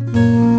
Música